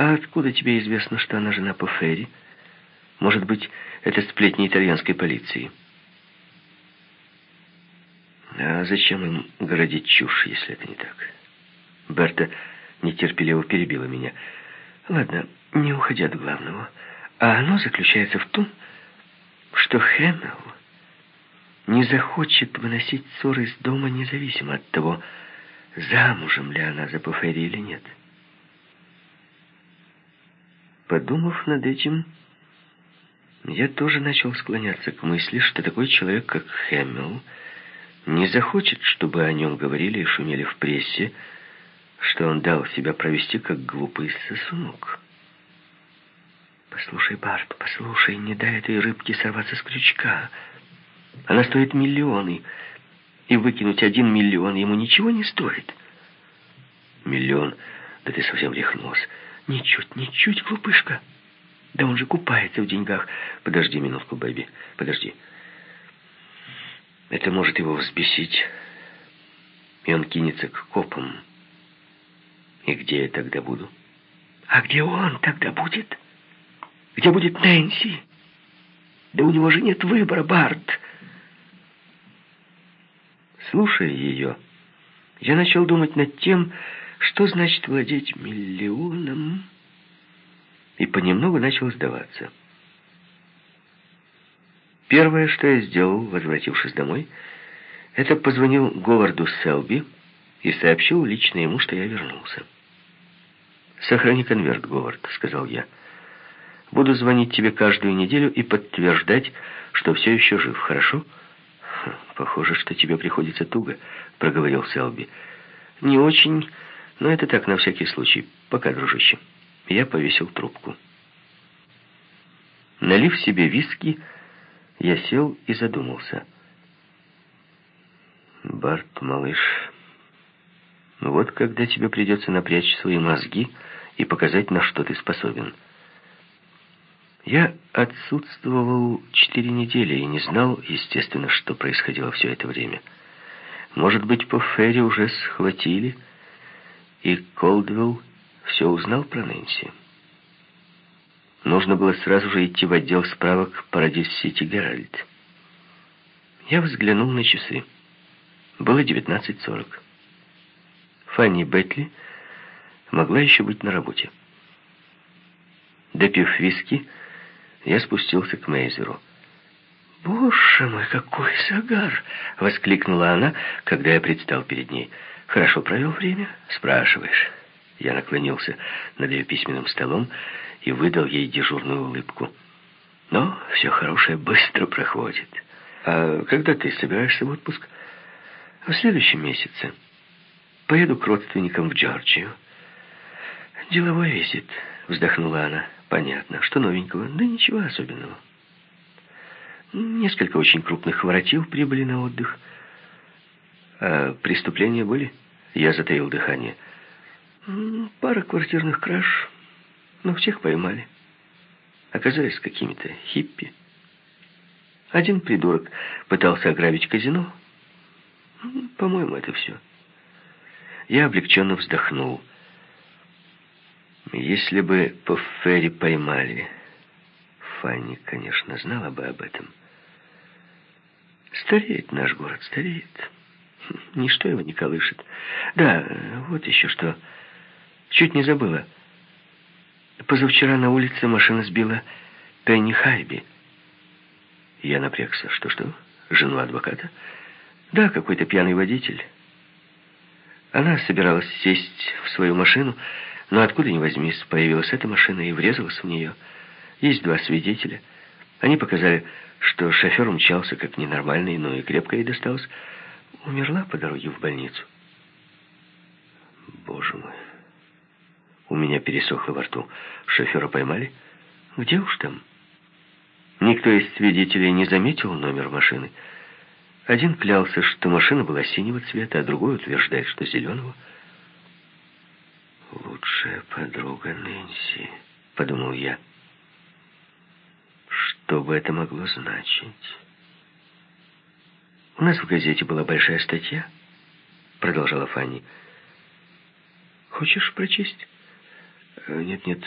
А откуда тебе известно, что она жена Пофери? Может быть, это сплетни итальянской полиции? А зачем им городить чушь, если это не так? Берта нетерпеливо перебила меня. Ладно, не уходя от главного. А оно заключается в том, что Хэмилл не захочет выносить ссоры из дома, независимо от того, замужем ли она за Пуфери или нет. Подумав над этим, я тоже начал склоняться к мысли, что такой человек, как Хэмилл, не захочет, чтобы о нем говорили и шумели в прессе, что он дал себя провести как глупый сосунок. Послушай, Барт, послушай, не дай этой рыбке сорваться с крючка. Она стоит миллионы, и выкинуть один миллион ему ничего не стоит. Миллион? Да ты совсем рехнулась. Ничуть, ничуть, глупышка. Да он же купается в деньгах. Подожди минутку, Бэби, подожди. Это может его взбесить, и он кинется к копам. И где я тогда буду? А где он тогда будет? Где будет Нэнси? Да у него же нет выбора, Барт. Слушая ее, я начал думать над тем, что значит владеть миллионом, и понемногу начал сдаваться. Первое, что я сделал, возвратившись домой, это позвонил Говарду Селби и сообщил лично ему, что я вернулся. «Сохрани конверт, Говард», — сказал я. «Буду звонить тебе каждую неделю и подтверждать, что все еще жив, хорошо?» «Хм, «Похоже, что тебе приходится туго», — проговорил Селби. «Не очень, но это так, на всякий случай. Пока, дружище». Я повесил трубку. Налив себе виски, я сел и задумался. «Барт, малыш, вот когда тебе придется напрячь свои мозги и показать, на что ты способен». Я отсутствовал четыре недели и не знал, естественно, что происходило все это время. Может быть, по Ферри уже схватили, и Колдвелл все узнал про Нэнси. Нужно было сразу же идти в отдел справок Парадис Сити Геральт. Я взглянул на часы. Было 19.40. Фанни Бетли могла еще быть на работе. Допив виски, я спустился к Мейзеру. «Боже мой, какой загар!» — воскликнула она, когда я предстал перед ней. «Хорошо провел время?» — спрашиваешь. Я наклонился над ее письменным столом и выдал ей дежурную улыбку. Но все хорошее быстро проходит. А когда ты собираешься в отпуск? В следующем месяце. Поеду к родственникам в Джорджию. Деловой визит, вздохнула она. Понятно. Что новенького? Да ничего особенного. Несколько очень крупных воротил прибыли на отдых. А преступления были? Я затаил дыхание. Пара квартирных краж, но всех поймали. Оказались какими-то хиппи. Один придурок пытался ограбить казино. По-моему, это все. Я облегченно вздохнул. Если бы по Ферри поймали, Фанни, конечно, знала бы об этом. Стареет наш город, стареет. Ничто его не колышет. Да, вот еще что. Чуть не забыла. Позавчера на улице машина сбила Пенни Хайби. Я напрягся. Что-что? Жену адвоката? Да, какой-то пьяный водитель. Она собиралась сесть в свою машину, но откуда ни возьмись, появилась эта машина и врезалась в нее. Есть два свидетеля. Они показали, что шофер умчался как ненормальный, но и крепко ей досталось. Умерла по дороге в больницу. Боже мой. У меня пересохло во рту. Шофера поймали? Где уж там? Никто из свидетелей не заметил номер машины. Один клялся, что машина была синего цвета, а другой утверждает, что зеленого. «Лучшая подруга Нэнси», — подумал я. Что бы это могло значить? «У нас в газете была большая статья», — продолжала Фанни. «Хочешь прочесть?» Нет, нет,